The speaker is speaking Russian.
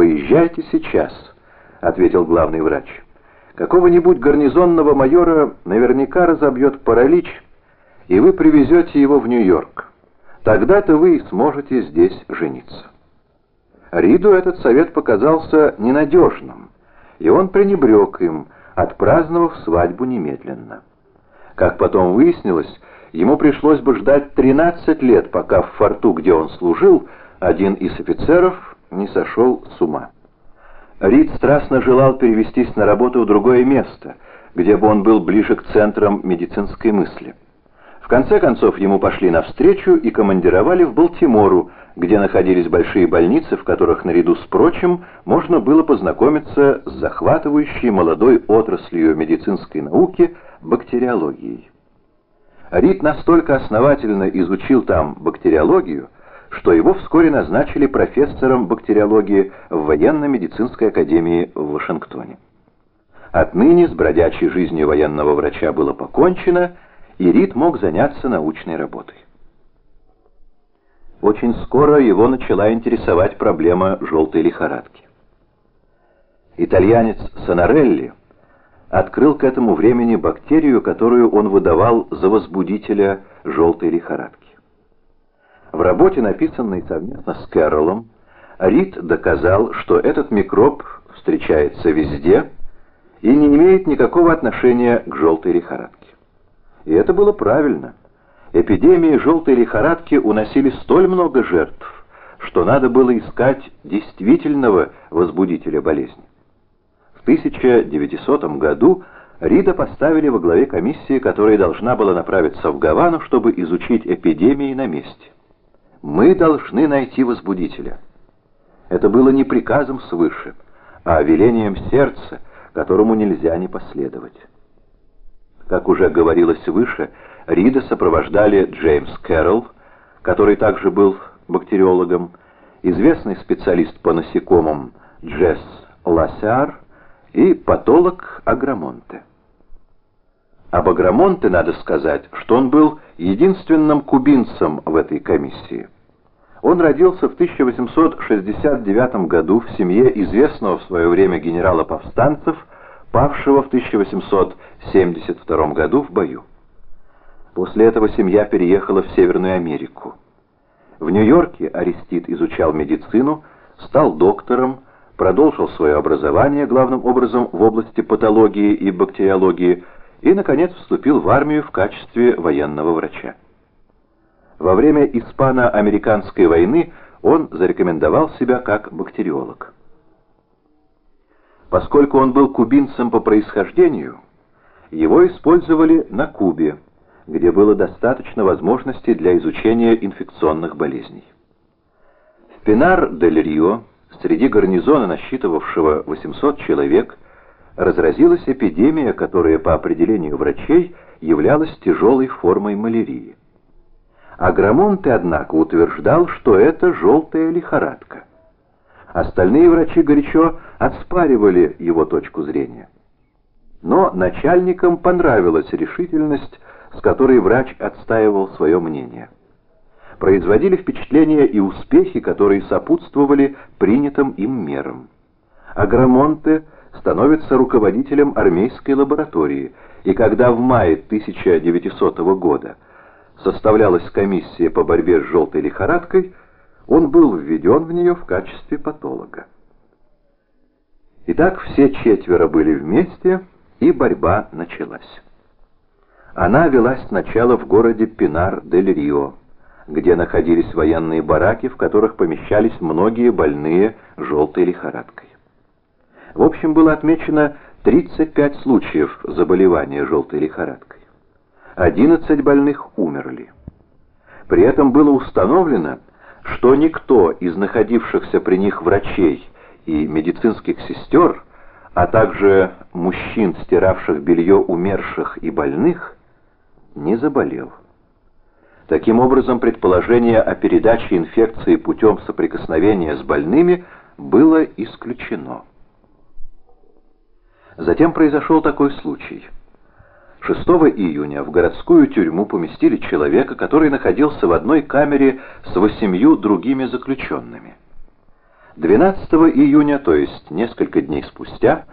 «Поезжайте сейчас», — ответил главный врач. «Какого-нибудь гарнизонного майора наверняка разобьет паралич, и вы привезете его в Нью-Йорк. Тогда-то вы и сможете здесь жениться». Риду этот совет показался ненадежным, и он пренебрег им, отпраздновав свадьбу немедленно. Как потом выяснилось, ему пришлось бы ждать 13 лет, пока в форту, где он служил, один из офицеров не сошел с ума. Рид страстно желал перевестись на работу в другое место, где бы он был ближе к центрам медицинской мысли. В конце концов ему пошли навстречу и командировали в Балтимору, где находились большие больницы, в которых наряду с прочим можно было познакомиться с захватывающей молодой отраслью медицинской науки бактериологией. Рид настолько основательно изучил там бактериологию, что его вскоре назначили профессором бактериологии в военно-медицинской академии в Вашингтоне. Отныне с бродячей жизнью военного врача было покончено, и Рид мог заняться научной работой. Очень скоро его начала интересовать проблема желтой лихорадки. Итальянец Сонарелли открыл к этому времени бактерию, которую он выдавал за возбудителя желтой лихорадки. В работе, написанной совместно с Кэрролом, Рид доказал, что этот микроб встречается везде и не имеет никакого отношения к желтой лихорадке. И это было правильно. Эпидемии желтой лихорадки уносили столь много жертв, что надо было искать действительного возбудителя болезни. В 1900 году Рида поставили во главе комиссии, которая должна была направиться в Гавану, чтобы изучить эпидемии на месте. Мы должны найти возбудителя. Это было не приказом свыше, а велением сердца, которому нельзя не последовать. Как уже говорилось выше, Рида сопровождали Джеймс Кэрролл, который также был бактериологом, известный специалист по насекомым Джесс Лассар и патолог Аграмонте. Об Аграмонте надо сказать, что он был единственным кубинцем в этой комиссии. Он родился в 1869 году в семье известного в свое время генерала повстанцев, павшего в 1872 году в бою. После этого семья переехала в Северную Америку. В Нью-Йорке Арестит изучал медицину, стал доктором, продолжил свое образование, главным образом в области патологии и бактериологии, и, наконец, вступил в армию в качестве военного врача. Во время испано-американской войны он зарекомендовал себя как бактериолог. Поскольку он был кубинцем по происхождению, его использовали на Кубе, где было достаточно возможностей для изучения инфекционных болезней. В Пинар-дель-Рио, среди гарнизона, насчитывавшего 800 человек, разразилась эпидемия, которая по определению врачей являлась тяжелой формой малярии. Аграмонте, однако, утверждал, что это желтая лихорадка. Остальные врачи горячо оспаривали его точку зрения. Но начальникам понравилась решительность, с которой врач отстаивал свое мнение. Производили впечатление и успехи, которые сопутствовали принятым им мерам. Аграмонте становится руководителем армейской лаборатории, и когда в мае 1900 года составлялась комиссия по борьбе с желтой лихорадкой, он был введен в нее в качестве патолога. Итак, все четверо были вместе, и борьба началась. Она велась сначала в городе Пинар-дель-Рио, где находились военные бараки, в которых помещались многие больные желтой лихорадкой. В общем, было отмечено 35 случаев заболевания желтой лихорадкой. 11 больных умерли. При этом было установлено, что никто из находившихся при них врачей и медицинских сестер, а также мужчин, стиравших белье умерших и больных, не заболел. Таким образом, предположение о передаче инфекции путем соприкосновения с больными было исключено. Затем произошел такой случай. 6 июня в городскую тюрьму поместили человека, который находился в одной камере с восемью другими заключенными. 12 июня, то есть несколько дней спустя,